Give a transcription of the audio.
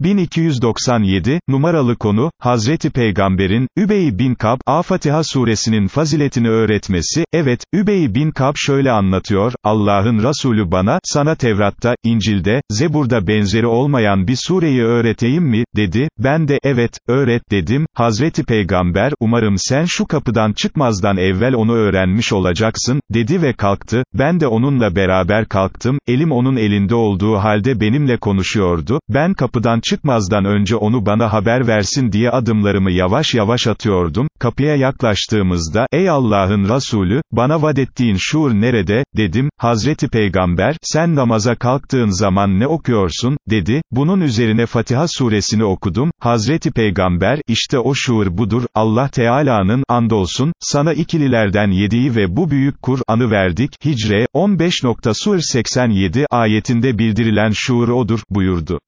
1297, numaralı konu, Hazreti Peygamber'in, Übey bin Kab, A-Fatiha suresinin faziletini öğretmesi, evet, Übey bin Kab şöyle anlatıyor, Allah'ın Resulü bana, sana Tevrat'ta, İncil'de, Zebur'da benzeri olmayan bir sureyi öğreteyim mi, dedi, ben de, evet, öğret dedim, Hazreti Peygamber, umarım sen şu kapıdan çıkmazdan evvel onu öğrenmiş olacaksın, dedi ve kalktı, ben de onunla beraber kalktım, elim onun elinde olduğu halde benimle konuşuyordu, ben kapıdan çıkmazdan önce onu bana haber versin diye adımlarımı yavaş yavaş atıyordum, kapıya yaklaştığımızda, ey Allah'ın Resulü, bana vadettiğin şuur nerede, dedim, Hazreti Peygamber, sen namaza kalktığın zaman ne okuyorsun, dedi, bunun üzerine Fatiha suresini okudum, Hazreti Peygamber, işte o şuur budur, Allah Teala'nın, andolsun, sana ikililerden yediği ve bu büyük Kur'an'ı verdik, Hicre, 15. Sur 87 ayetinde bildirilen şuur odur, buyurdu.